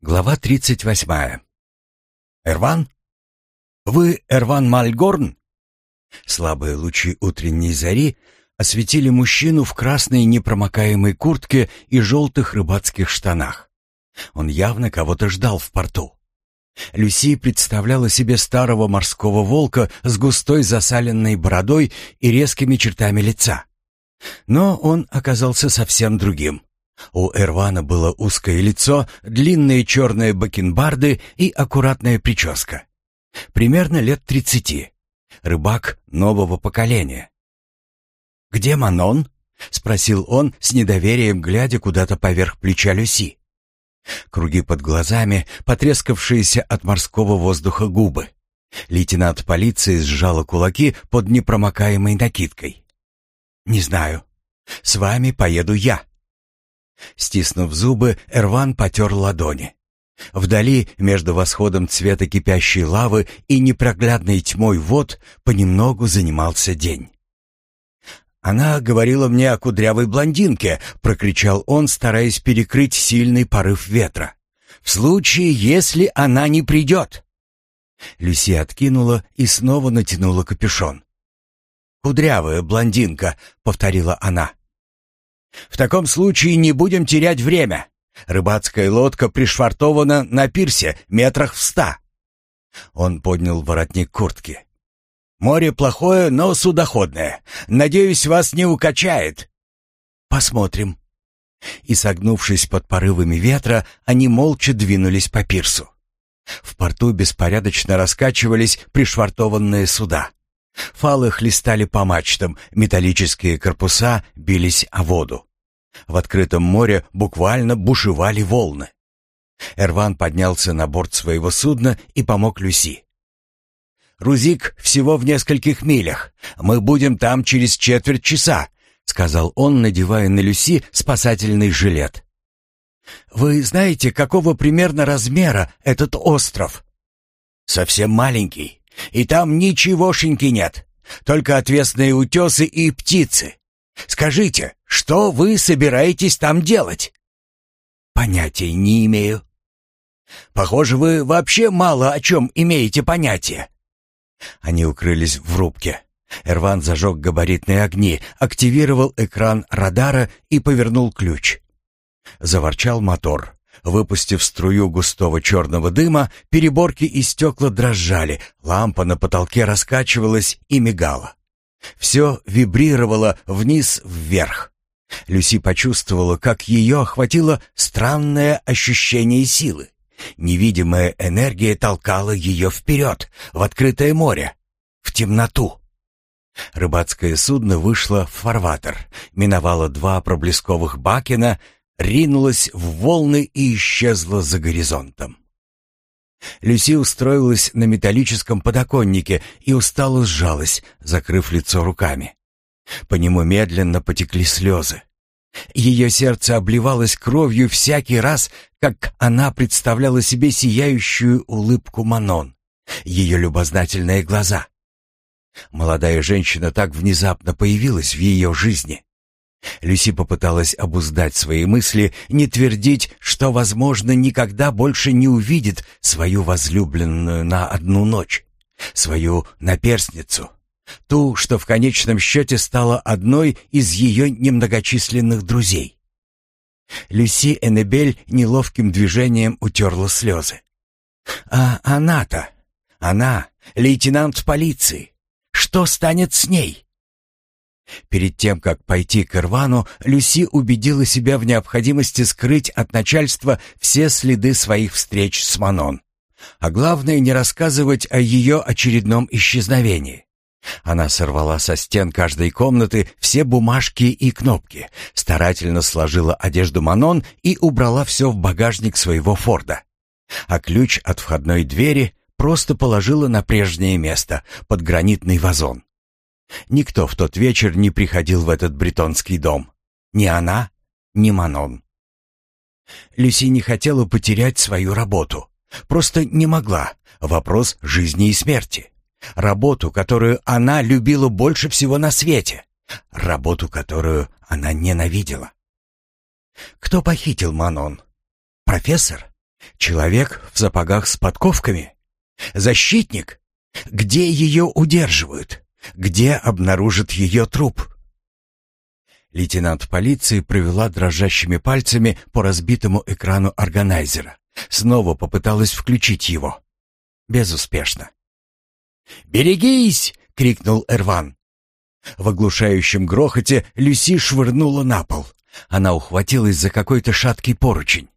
Глава 38. «Эрван? Вы Эрван Мальгорн?» Слабые лучи утренней зари осветили мужчину в красной непромокаемой куртке и желтых рыбацких штанах. Он явно кого-то ждал в порту. Люси представляла себе старого морского волка с густой засаленной бородой и резкими чертами лица. Но он оказался совсем другим. У Эрвана было узкое лицо, длинные черные бакенбарды и аккуратная прическа. Примерно лет тридцати. Рыбак нового поколения. «Где Манон?» — спросил он с недоверием, глядя куда-то поверх плеча Люси. Круги под глазами, потрескавшиеся от морского воздуха губы. Лейтенант полиции сжала кулаки под непромокаемой накидкой. «Не знаю. С вами поеду я», Стиснув зубы, Эрван потер ладони. Вдали, между восходом цвета кипящей лавы и непроглядной тьмой вод, понемногу занимался день. «Она говорила мне о кудрявой блондинке», — прокричал он, стараясь перекрыть сильный порыв ветра. «В случае, если она не придет». Люси откинула и снова натянула капюшон. «Кудрявая блондинка», — повторила она. В таком случае не будем терять время. Рыбацкая лодка пришвартована на пирсе метрах в ста. Он поднял воротник куртки. Море плохое, но судоходное. Надеюсь, вас не укачает. Посмотрим. И согнувшись под порывами ветра, они молча двинулись по пирсу. В порту беспорядочно раскачивались пришвартованные суда. Фалы хлестали по мачтам, металлические корпуса бились о воду. В открытом море буквально бушевали волны. Эрван поднялся на борт своего судна и помог Люси. «Рузик всего в нескольких милях. Мы будем там через четверть часа», — сказал он, надевая на Люси спасательный жилет. «Вы знаете, какого примерно размера этот остров?» «Совсем маленький. И там ничегошеньки нет. Только отвесные утесы и птицы. Скажите, что вы собираетесь там делать? Понятия не имею. Похоже, вы вообще мало о чем имеете понятие. Они укрылись в рубке. Эрван зажег габаритные огни, активировал экран радара и повернул ключ. Заворчал мотор. Выпустив струю густого черного дыма, переборки и стекла дрожали, лампа на потолке раскачивалась и мигала. Все вибрировало вниз-вверх. Люси почувствовала, как ее охватило странное ощущение силы. Невидимая энергия толкала ее вперед, в открытое море, в темноту. Рыбацкое судно вышло в фарватер, миновало два проблесковых бакена, ринулось в волны и исчезло за горизонтом. Люси устроилась на металлическом подоконнике и устало сжалась, закрыв лицо руками. По нему медленно потекли слезы. Ее сердце обливалось кровью всякий раз, как она представляла себе сияющую улыбку Манон, ее любознательные глаза. Молодая женщина так внезапно появилась в ее жизни. Люси попыталась обуздать свои мысли, не твердить, что, возможно, никогда больше не увидит свою возлюбленную на одну ночь, свою наперсницу, ту, что в конечном счете стала одной из ее немногочисленных друзей. Люси Эннебель неловким движением утерла слезы. «А она-то, она, лейтенант полиции, что станет с ней?» Перед тем, как пойти к Ирвану, Люси убедила себя в необходимости скрыть от начальства все следы своих встреч с Манон. А главное, не рассказывать о ее очередном исчезновении. Она сорвала со стен каждой комнаты все бумажки и кнопки, старательно сложила одежду Манон и убрала все в багажник своего Форда. А ключ от входной двери просто положила на прежнее место, под гранитный вазон. Никто в тот вечер не приходил в этот бретонский дом. Ни она, ни Манон. Люси не хотела потерять свою работу. Просто не могла. Вопрос жизни и смерти. Работу, которую она любила больше всего на свете. Работу, которую она ненавидела. Кто похитил Манон? Профессор? Человек в сапогах с подковками? Защитник? Где ее удерживают? Где обнаружат ее труп? Лейтенант полиции провела дрожащими пальцами по разбитому экрану органайзера. Снова попыталась включить его. Безуспешно. «Берегись!» — крикнул Эрван. В оглушающем грохоте Люси швырнула на пол. Она ухватилась за какой-то шаткий поручень.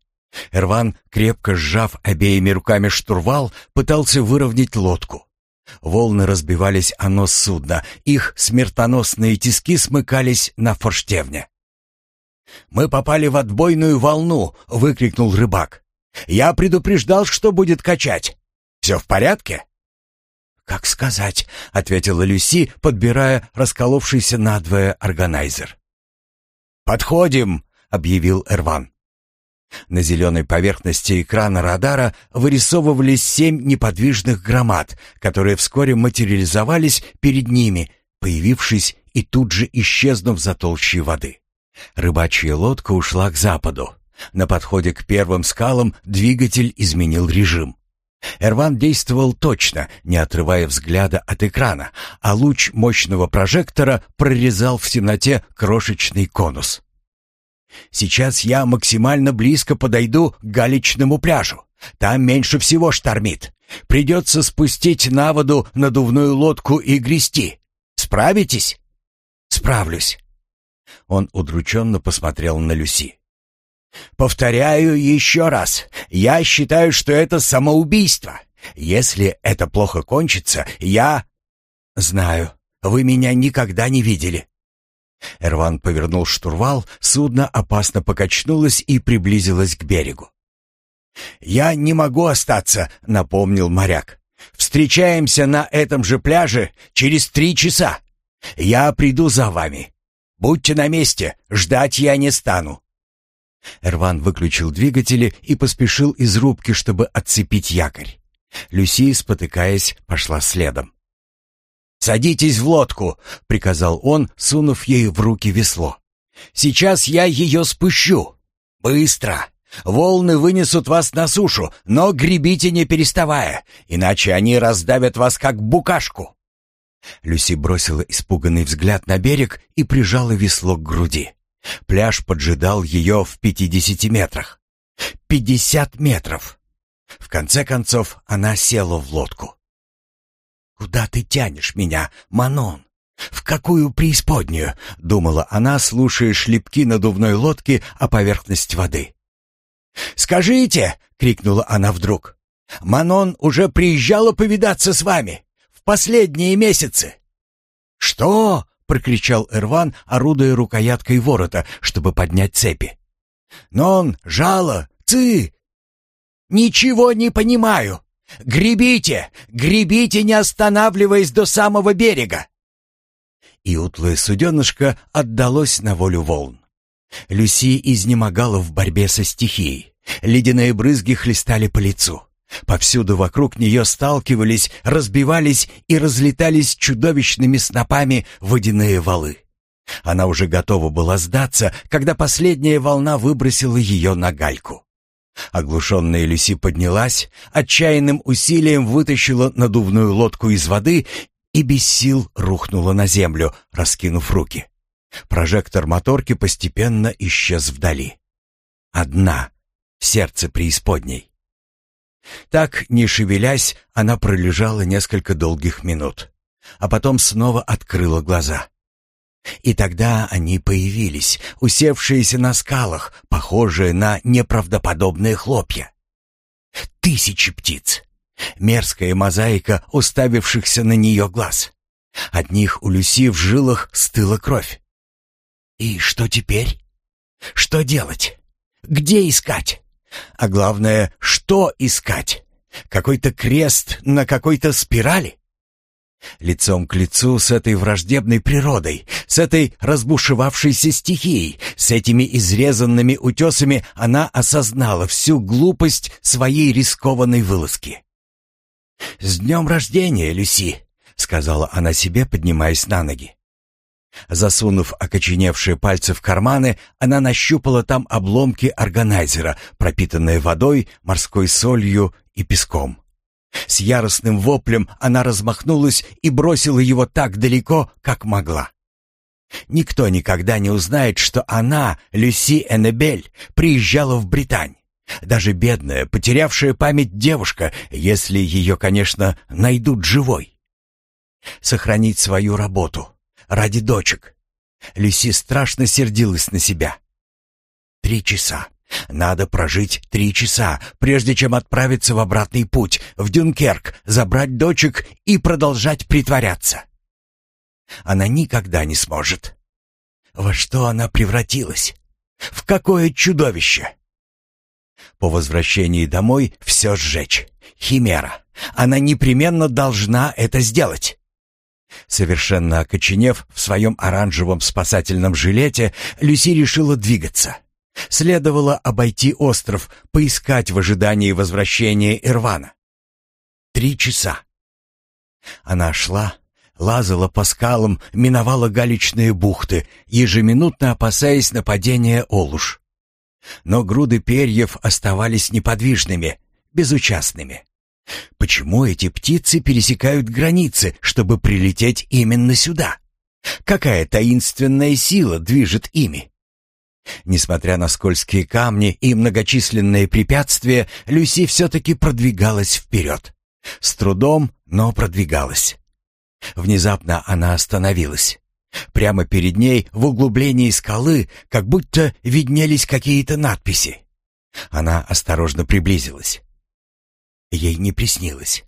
Эрван, крепко сжав обеими руками штурвал, пытался выровнять лодку. Волны разбивались о нос судна, их смертоносные тиски смыкались на форштевне. «Мы попали в отбойную волну!» — выкрикнул рыбак. «Я предупреждал, что будет качать. Все в порядке?» «Как сказать?» — ответила Люси, подбирая расколовшийся надвое органайзер. «Подходим!» — объявил Эрван. На зеленой поверхности экрана радара вырисовывались семь неподвижных громад, которые вскоре материализовались перед ними, появившись и тут же исчезнув за толщей воды. Рыбачья лодка ушла к западу. На подходе к первым скалам двигатель изменил режим. Эрван действовал точно, не отрывая взгляда от экрана, а луч мощного прожектора прорезал в темноте крошечный конус. Сейчас я максимально близко подойду к галечному пляжу. Там меньше всего штормит. Придется спустить на воду надувную лодку и грести. Справитесь? Справлюсь. Он удрученно посмотрел на Люси. Повторяю еще раз. Я считаю, что это самоубийство. Если это плохо кончится, я... Знаю, вы меня никогда не видели. Эрван повернул штурвал, судно опасно покачнулось и приблизилось к берегу. «Я не могу остаться», — напомнил моряк. «Встречаемся на этом же пляже через три часа. Я приду за вами. Будьте на месте, ждать я не стану». Эрван выключил двигатели и поспешил из рубки, чтобы отцепить якорь. Люси, спотыкаясь, пошла следом. «Садитесь в лодку», — приказал он, сунув ей в руки весло. «Сейчас я ее спущу. Быстро. Волны вынесут вас на сушу, но гребите не переставая, иначе они раздавят вас как букашку». Люси бросила испуганный взгляд на берег и прижала весло к груди. Пляж поджидал ее в пятидесяти метрах. Пятьдесят метров! В конце концов она села в лодку. «Куда ты тянешь меня, Манон? В какую преисподнюю?» — думала она, слушая шлепки надувной лодки о поверхность воды. «Скажите!» — крикнула она вдруг. «Манон уже приезжала повидаться с вами в последние месяцы». «Что?» — прокричал Эрван, орудуя рукояткой ворота, чтобы поднять цепи. «Нон, жало, ци!» «Ничего не понимаю!» Гребите! Гребите, не останавливаясь до самого берега!» И утлое суденышко отдалось на волю волн. Люси изнемогала в борьбе со стихией. Ледяные брызги хлестали по лицу. Повсюду вокруг нее сталкивались, разбивались и разлетались чудовищными снопами водяные валы. Она уже готова была сдаться, когда последняя волна выбросила ее на гальку. Оглушенная Люси поднялась, отчаянным усилием вытащила надувную лодку из воды и без сил рухнула на землю, раскинув руки. Прожектор моторки постепенно исчез вдали. Одна, в сердце преисподней. Так, не шевелясь, она пролежала несколько долгих минут, а потом снова открыла глаза. И тогда они появились, усевшиеся на скалах, похожие на неправдоподобные хлопья. Тысячи птиц. Мерзкая мозаика уставившихся на нее глаз. От них у Люси в жилах стыла кровь. И что теперь? Что делать? Где искать? А главное, что искать? Какой-то крест на какой-то спирали? Лицом к лицу с этой враждебной природой, с этой разбушевавшейся стихией, с этими изрезанными утесами она осознала всю глупость своей рискованной вылазки. «С днем рождения, Люси!» — сказала она себе, поднимаясь на ноги. Засунув окоченевшие пальцы в карманы, она нащупала там обломки органайзера, пропитанные водой, морской солью и песком. С яростным воплем она размахнулась и бросила его так далеко, как могла. Никто никогда не узнает, что она, Люси Эннебель, приезжала в Британь. Даже бедная, потерявшая память девушка, если ее, конечно, найдут живой. Сохранить свою работу, ради дочек. Люси страшно сердилась на себя. Три часа. Надо прожить три часа, прежде чем отправиться в обратный путь, в Дюнкерк, забрать дочек и продолжать притворяться. Она никогда не сможет. Во что она превратилась? В какое чудовище? По возвращении домой все сжечь. Химера. Она непременно должна это сделать. Совершенно окоченев в своем оранжевом спасательном жилете, Люси решила двигаться. Следовало обойти остров, поискать в ожидании возвращения Ирвана. Три часа. Она шла, лазала по скалам, миновала галечные бухты, ежеминутно опасаясь нападения олуш. Но груды перьев оставались неподвижными, безучастными. Почему эти птицы пересекают границы, чтобы прилететь именно сюда? Какая таинственная сила движет ими? Несмотря на скользкие камни и многочисленные препятствия, Люси все-таки продвигалась вперед. С трудом, но продвигалась. Внезапно она остановилась. Прямо перед ней, в углублении скалы, как будто виднелись какие-то надписи. Она осторожно приблизилась. Ей не приснилось.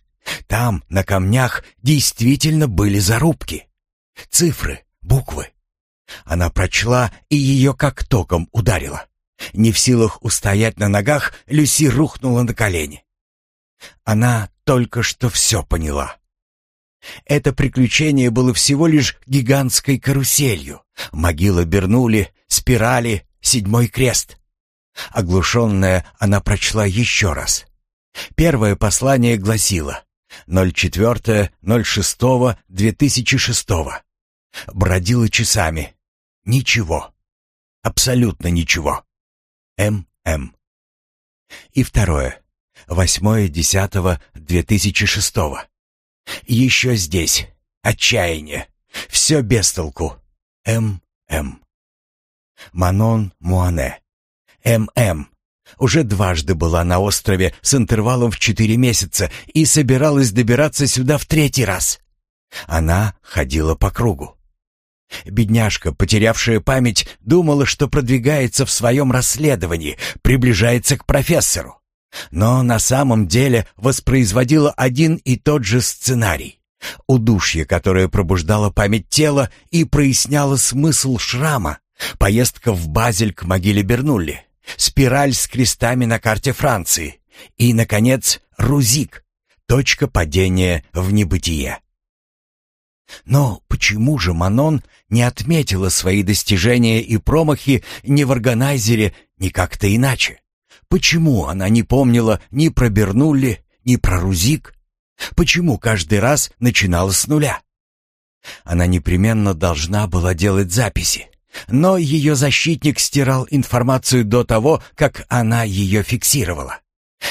Там, на камнях, действительно были зарубки. Цифры, буквы. Она прочла, и ее как током ударило. Не в силах устоять на ногах, Люси рухнула на колени. Она только что все поняла. Это приключение было всего лишь гигантской каруселью. Могила Бернули, спирали, седьмой крест. Оглушенная, она прочла еще раз. Первое послание гласило 04.06.2006. Бродила часами. Ничего. Абсолютно ничего. М.М. И второе. 8.10.2006. Еще здесь. Отчаяние. Все без толку. М.М. Манон Муане. М.М. Уже дважды была на острове с интервалом в четыре месяца и собиралась добираться сюда в третий раз. Она ходила по кругу. Бедняжка, потерявшая память, думала, что продвигается в своем расследовании, приближается к профессору. Но на самом деле воспроизводила один и тот же сценарий. Удушье, которое пробуждало память тела и проясняло смысл шрама, поездка в Базель к могиле Бернулли, спираль с крестами на карте Франции и, наконец, Рузик, точка падения в небытие. Но почему же Манон не отметила свои достижения и промахи ни в органайзере, ни как-то иначе? Почему она не помнила ни про Бернулли, ни про Рузик? Почему каждый раз начинала с нуля? Она непременно должна была делать записи. Но ее защитник стирал информацию до того, как она ее фиксировала.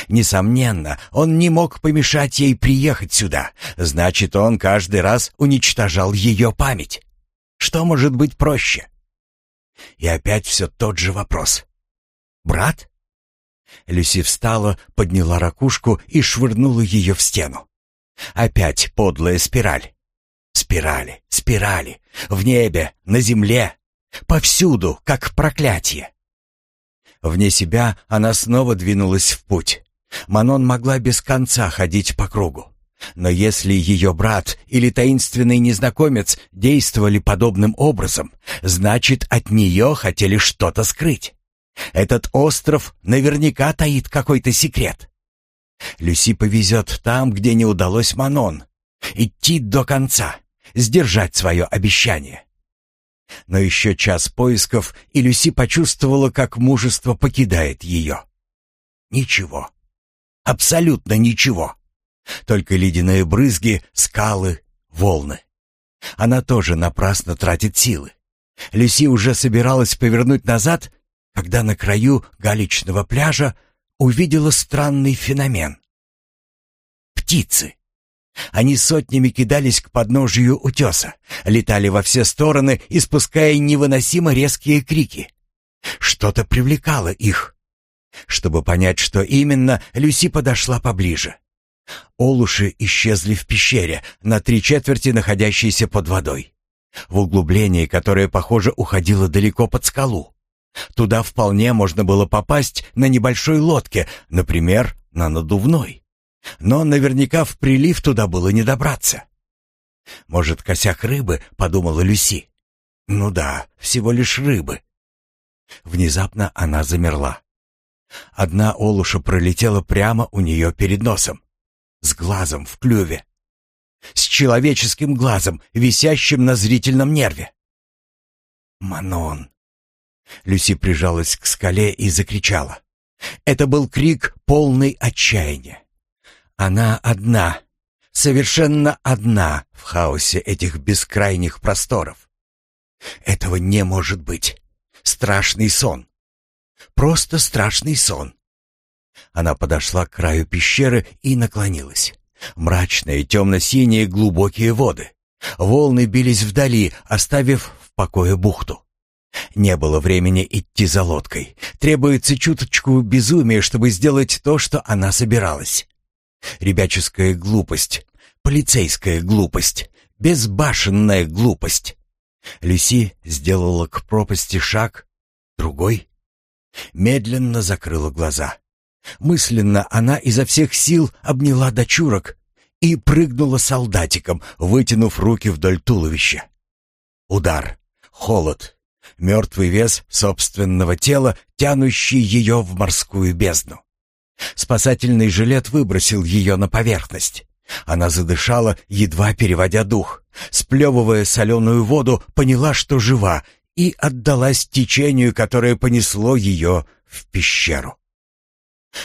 Несомненно, он не мог помешать ей приехать сюда. Значит, он каждый раз уничтожал ее память. Что может быть проще? И опять все тот же вопрос. «Брат?» Люси встала, подняла ракушку и швырнула ее в стену. Опять подлая спираль. Спирали, спирали. В небе, на земле. Повсюду, как проклятие. Вне себя она снова двинулась в путь. Манон могла без конца ходить по кругу. Но если ее брат или таинственный незнакомец действовали подобным образом, значит, от нее хотели что-то скрыть. Этот остров наверняка таит какой-то секрет. Люси повезет там, где не удалось Манон. Идти до конца, сдержать свое обещание. Но еще час поисков, и Люси почувствовала, как мужество покидает ее. Ничего. Абсолютно ничего. Только ледяные брызги, скалы, волны. Она тоже напрасно тратит силы. Люси уже собиралась повернуть назад, когда на краю галечного пляжа увидела странный феномен. Птицы. Они сотнями кидались к подножию утеса, летали во все стороны, испуская невыносимо резкие крики. Что-то привлекало их. Чтобы понять, что именно, Люси подошла поближе. Олуши исчезли в пещере, на три четверти находящейся под водой. В углублении, которое, похоже, уходило далеко под скалу. Туда вполне можно было попасть на небольшой лодке, например, на надувной. Но наверняка в прилив туда было не добраться. «Может, косяк рыбы?» — подумала Люси. «Ну да, всего лишь рыбы». Внезапно она замерла. Одна олуша пролетела прямо у нее перед носом, с глазом в клюве, с человеческим глазом, висящим на зрительном нерве. «Манон!» Люси прижалась к скале и закричала. Это был крик полный отчаяния. Она одна, совершенно одна в хаосе этих бескрайних просторов. Этого не может быть. Страшный сон. Просто страшный сон. Она подошла к краю пещеры и наклонилась. Мрачные, темно-синие, глубокие воды. Волны бились вдали, оставив в покое бухту. Не было времени идти за лодкой. Требуется чуточку безумия, чтобы сделать то, что она собиралась. Ребяческая глупость, полицейская глупость, безбашенная глупость. Люси сделала к пропасти шаг, другой. Медленно закрыла глаза. Мысленно она изо всех сил обняла дочурок и прыгнула солдатиком, вытянув руки вдоль туловища. Удар, холод, мертвый вес собственного тела, тянущий ее в морскую бездну. Спасательный жилет выбросил ее на поверхность. Она задышала, едва переводя дух. Сплевывая соленую воду, поняла, что жива, и отдалась течению, которое понесло ее в пещеру.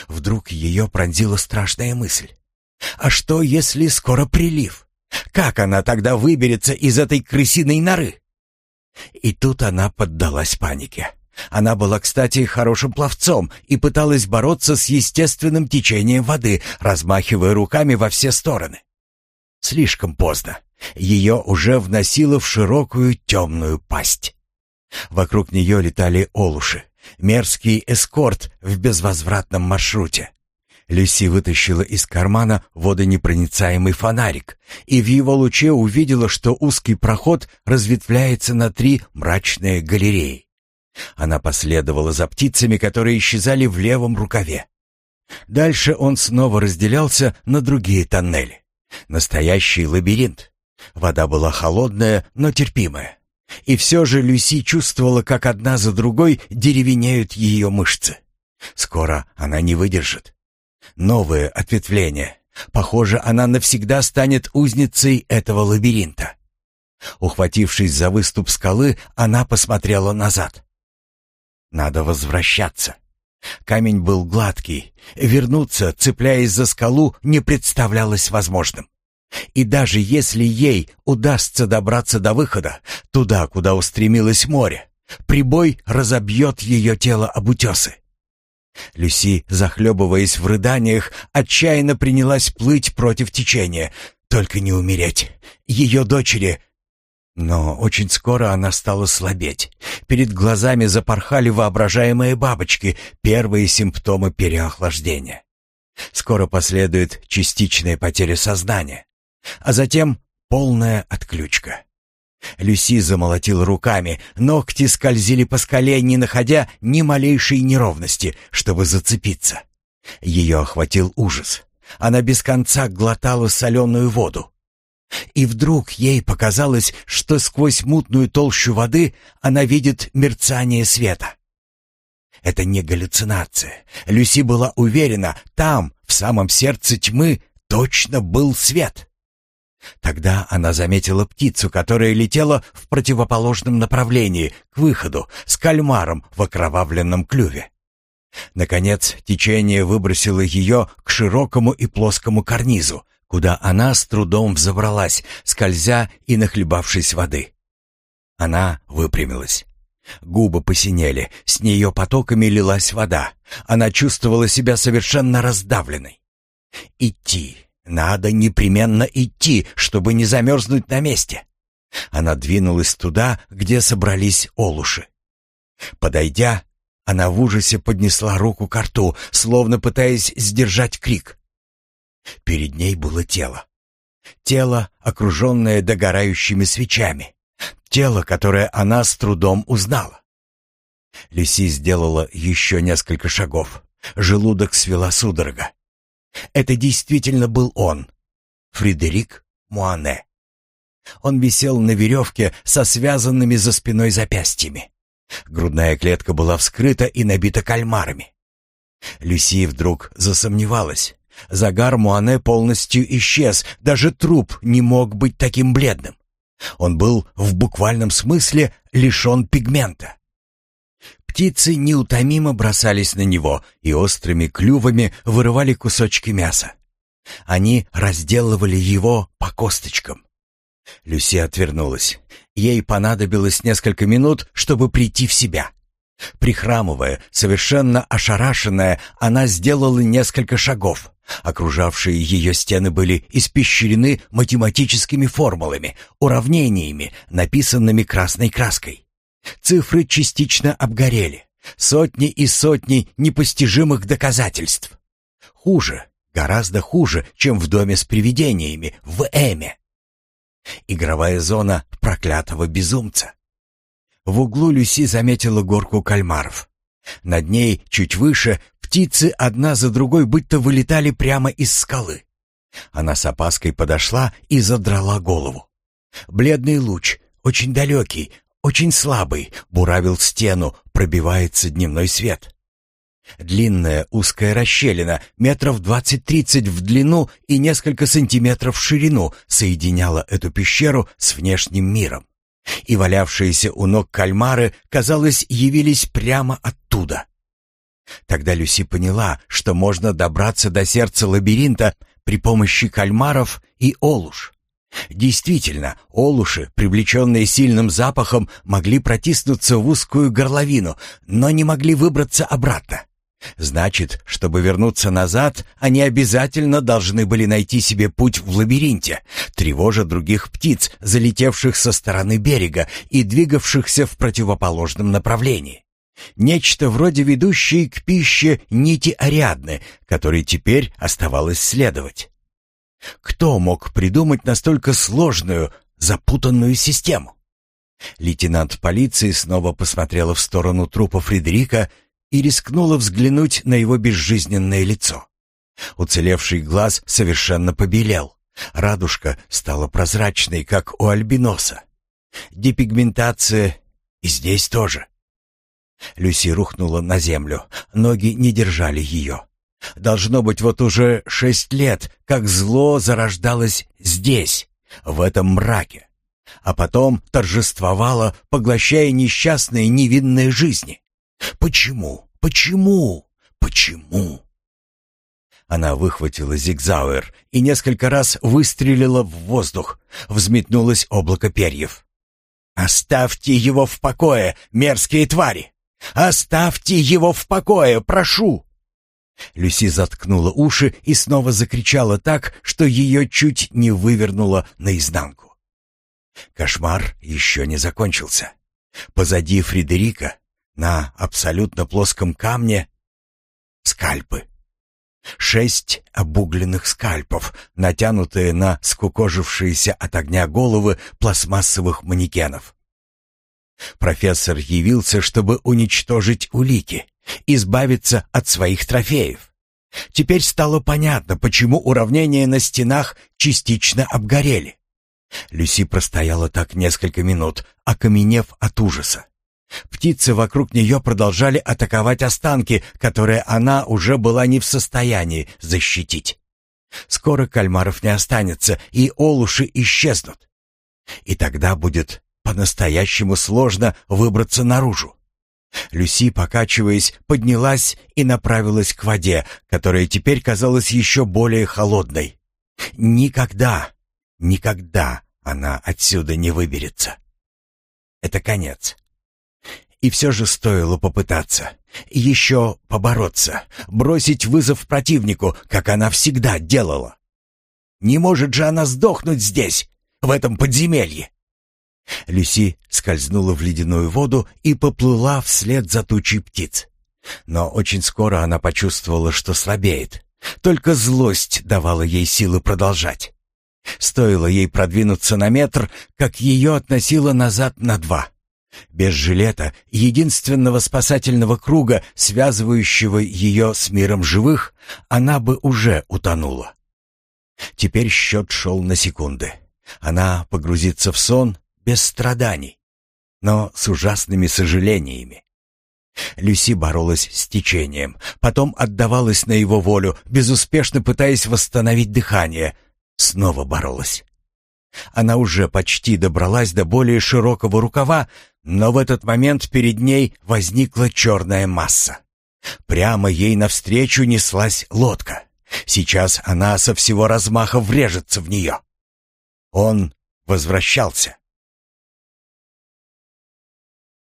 Вдруг ее пронзила страшная мысль. А что, если скоро прилив? Как она тогда выберется из этой крысиной норы? И тут она поддалась панике. Она была, кстати, хорошим пловцом и пыталась бороться с естественным течением воды, размахивая руками во все стороны. Слишком поздно. Ее уже вносило в широкую темную пасть. Вокруг нее летали олуши, мерзкий эскорт в безвозвратном маршруте. Люси вытащила из кармана водонепроницаемый фонарик и в его луче увидела, что узкий проход разветвляется на три мрачные галереи. Она последовала за птицами, которые исчезали в левом рукаве. Дальше он снова разделялся на другие тоннели. Настоящий лабиринт. Вода была холодная, но терпимая. И все же Люси чувствовала, как одна за другой деревенеют ее мышцы. Скоро она не выдержит. Новое ответвление. Похоже, она навсегда станет узницей этого лабиринта. Ухватившись за выступ скалы, она посмотрела назад. Надо возвращаться. Камень был гладкий. Вернуться, цепляясь за скалу, не представлялось возможным. И даже если ей удастся добраться до выхода, туда, куда устремилось море, прибой разобьет ее тело об утесы. Люси, захлебываясь в рыданиях, отчаянно принялась плыть против течения. Только не умереть. Ее дочери... Но очень скоро она стала слабеть. Перед глазами запорхали воображаемые бабочки, первые симптомы переохлаждения. Скоро последует частичная потеря сознания, а затем полная отключка. Люси замолотил руками, ногти скользили по скале, не находя ни малейшей неровности, чтобы зацепиться. Ее охватил ужас. Она без конца глотала соленую воду. И вдруг ей показалось, что сквозь мутную толщу воды она видит мерцание света. Это не галлюцинация. Люси была уверена, там, в самом сердце тьмы, точно был свет. Тогда она заметила птицу, которая летела в противоположном направлении, к выходу, с кальмаром в окровавленном клюве. Наконец, течение выбросило ее к широкому и плоскому карнизу, куда она с трудом взобралась, скользя и нахлебавшись воды. Она выпрямилась. Губы посинели, с нее потоками лилась вода. Она чувствовала себя совершенно раздавленной. Идти. Надо непременно идти, чтобы не замерзнуть на месте. Она двинулась туда, где собрались олуши. Подойдя, она в ужасе поднесла руку к рту, словно пытаясь сдержать крик. Перед ней было тело. Тело, окруженное догорающими свечами. Тело, которое она с трудом узнала. Люси сделала еще несколько шагов. Желудок свела судорога. Это действительно был он, Фредерик Муане. Он висел на веревке со связанными за спиной запястьями. Грудная клетка была вскрыта и набита кальмарами. Люси вдруг засомневалась. Загар Муане полностью исчез, даже труп не мог быть таким бледным. Он был в буквальном смысле лишен пигмента. Птицы неутомимо бросались на него и острыми клювами вырывали кусочки мяса. Они разделывали его по косточкам. Люси отвернулась. Ей понадобилось несколько минут, чтобы прийти в себя. Прихрамывая, совершенно ошарашенная, она сделала несколько шагов. Окружавшие ее стены были испещрены математическими формулами, уравнениями, написанными красной краской. Цифры частично обгорели. Сотни и сотни непостижимых доказательств. Хуже, гораздо хуже, чем в доме с привидениями, в Эме. Игровая зона проклятого безумца. В углу Люси заметила горку кальмаров. Над ней, чуть выше, птицы одна за другой будто вылетали прямо из скалы. Она с опаской подошла и задрала голову. Бледный луч, очень далекий, очень слабый, буравил стену, пробивается дневной свет. Длинная узкая расщелина, метров двадцать-тридцать в длину и несколько сантиметров в ширину, соединяла эту пещеру с внешним миром. И валявшиеся у ног кальмары, казалось, явились прямо оттуда. Тогда Люси поняла, что можно добраться до сердца лабиринта при помощи кальмаров и олуш. Действительно, олуши, привлеченные сильным запахом, могли протиснуться в узкую горловину, но не могли выбраться обратно. Значит, чтобы вернуться назад, они обязательно должны были найти себе путь в лабиринте, тревожа других птиц, залетевших со стороны берега и двигавшихся в противоположном направлении. Нечто вроде ведущей к пище нити Ариадны, которой теперь оставалось следовать. Кто мог придумать настолько сложную, запутанную систему? Лейтенант полиции снова посмотрела в сторону трупа Фредерика и рискнула взглянуть на его безжизненное лицо. Уцелевший глаз совершенно побелел. Радужка стала прозрачной, как у альбиноса. Депигментация и здесь тоже. Люси рухнула на землю. Ноги не держали ее. Должно быть, вот уже шесть лет, как зло зарождалось здесь, в этом мраке, а потом торжествовало, поглощая несчастные невинные жизни. Почему? Почему? Почему? Она выхватила зигзауэр и несколько раз выстрелила в воздух. Взметнулось облако перьев. «Оставьте его в покое, мерзкие твари! Оставьте его в покое, прошу!» Люси заткнула уши и снова закричала так, что ее чуть не вывернуло наизнанку. Кошмар еще не закончился. Позади Фредерика, на абсолютно плоском камне, скальпы. Шесть обугленных скальпов, натянутые на скукожившиеся от огня головы пластмассовых манекенов. Профессор явился, чтобы уничтожить улики избавиться от своих трофеев. Теперь стало понятно, почему уравнения на стенах частично обгорели. Люси простояла так несколько минут, окаменев от ужаса. Птицы вокруг нее продолжали атаковать останки, которые она уже была не в состоянии защитить. Скоро кальмаров не останется, и олуши исчезнут. И тогда будет по-настоящему сложно выбраться наружу. Люси, покачиваясь, поднялась и направилась к воде, которая теперь казалась еще более холодной. Никогда, никогда она отсюда не выберется. Это конец. И все же стоило попытаться. Еще побороться, бросить вызов противнику, как она всегда делала. Не может же она сдохнуть здесь, в этом подземелье. Люси скользнула в ледяную воду и поплыла вслед за тучей птиц. Но очень скоро она почувствовала, что слабеет. Только злость давала ей силы продолжать. Стоило ей продвинуться на метр, как ее относило назад на два. Без жилета, единственного спасательного круга, связывающего ее с миром живых, она бы уже утонула. Теперь счет шел на секунды. Она погрузится в сон без страданий, но с ужасными сожалениями. Люси боролась с течением, потом отдавалась на его волю, безуспешно пытаясь восстановить дыхание. Снова боролась. Она уже почти добралась до более широкого рукава, но в этот момент перед ней возникла черная масса. Прямо ей навстречу неслась лодка. Сейчас она со всего размаха врежется в нее. Он возвращался.